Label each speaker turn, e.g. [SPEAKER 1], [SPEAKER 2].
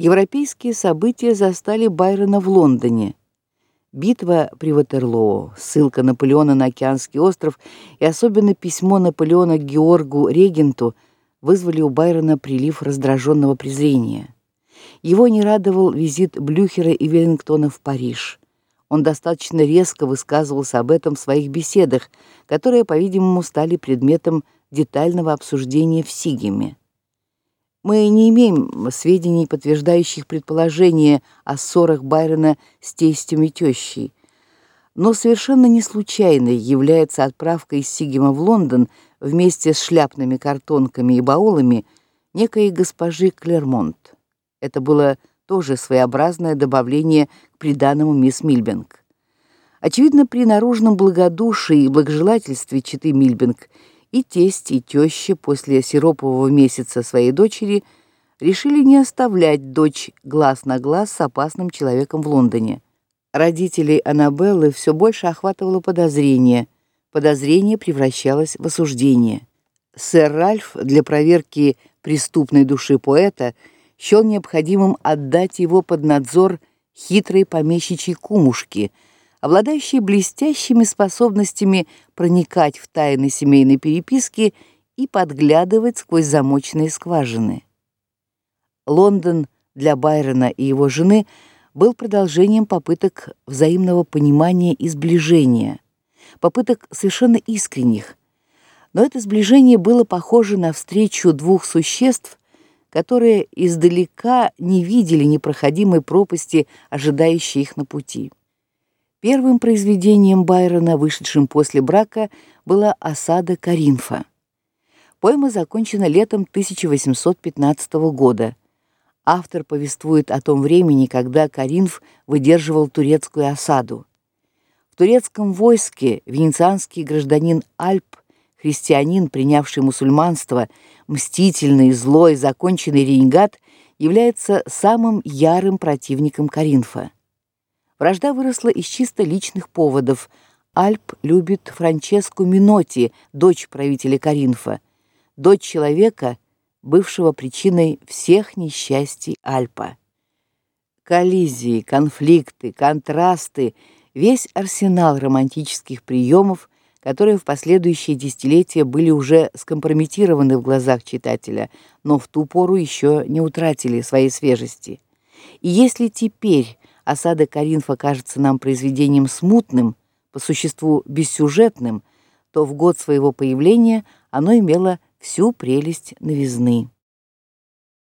[SPEAKER 1] Европейские события застали Байрона в Лондоне. Битва при Ватерлоо, ссылка Наполеона на океанский остров и особенно письмо Наполеона Георгу Регенту вызвали у Байрона прилив раздраженного презрения. Его не радовал визит Блюхера и Веллингтона в Париж. Он достаточно резко высказывался об этом в своих беседах, которые, по-видимому, стали предметом детального обсуждения в Сигеме. Мы не имеем сведений, подтверждающих предположение о ссорах Байрона с тестем и тещей. Но совершенно не случайной является отправка из Сигема в Лондон вместе с шляпными картонками и баулами некой госпожи Клермонт. Это было тоже своеобразное добавление к приданному мисс Мильбинг. Очевидно, при наружном благодушии и благожелательстве читы Мильбинг и тесть, и теща после сиропового месяца своей дочери решили не оставлять дочь глаз на глаз с опасным человеком в Лондоне. Родителей Аннабеллы все больше охватывало подозрение. Подозрение превращалось в осуждение. Сэр Ральф для проверки преступной души поэта счел необходимым отдать его под надзор хитрой помещичьей кумушки – обладающий блестящими способностями проникать в тайны семейной переписки и подглядывать сквозь замочные скважины. Лондон для Байрона и его жены был продолжением попыток взаимного понимания и сближения, попыток совершенно искренних. Но это сближение было похоже на встречу двух существ, которые издалека не видели непроходимой пропасти, ожидающей их на пути. Первым произведением Байрона, вышедшим после брака, была Осада Каринфа. Поэма закончена летом 1815 года. Автор повествует о том времени, когда Каринф выдерживал турецкую осаду. В турецком войске венецианский гражданин Альп, христианин, принявший мусульманство, мстительный, злой, законченный ренегат, является самым ярым противником Каринфа. Вражда выросла из чисто личных поводов. Альп любит Франческу Миноти, дочь правителя Каринфа, дочь человека, бывшего причиной всех несчастий Альпа. Коллизии, конфликты, контрасты, весь арсенал романтических приемов, которые в последующие десятилетия были уже скомпрометированы в глазах читателя, но в ту пору еще не утратили своей свежести. И если теперь осада Каринфа кажется нам произведением смутным, по существу бессюжетным, то в год своего появления оно имело всю прелесть новизны.